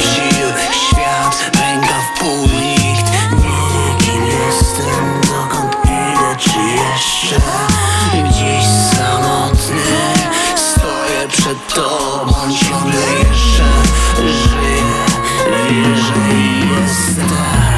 mam Świat pęka w pół Nikt nie kim jestem Dokąd idę, czy jeszcze Dziś samotny? Stoję przed tobą Ciągle jeszcze Żyję, wierzę i jestem.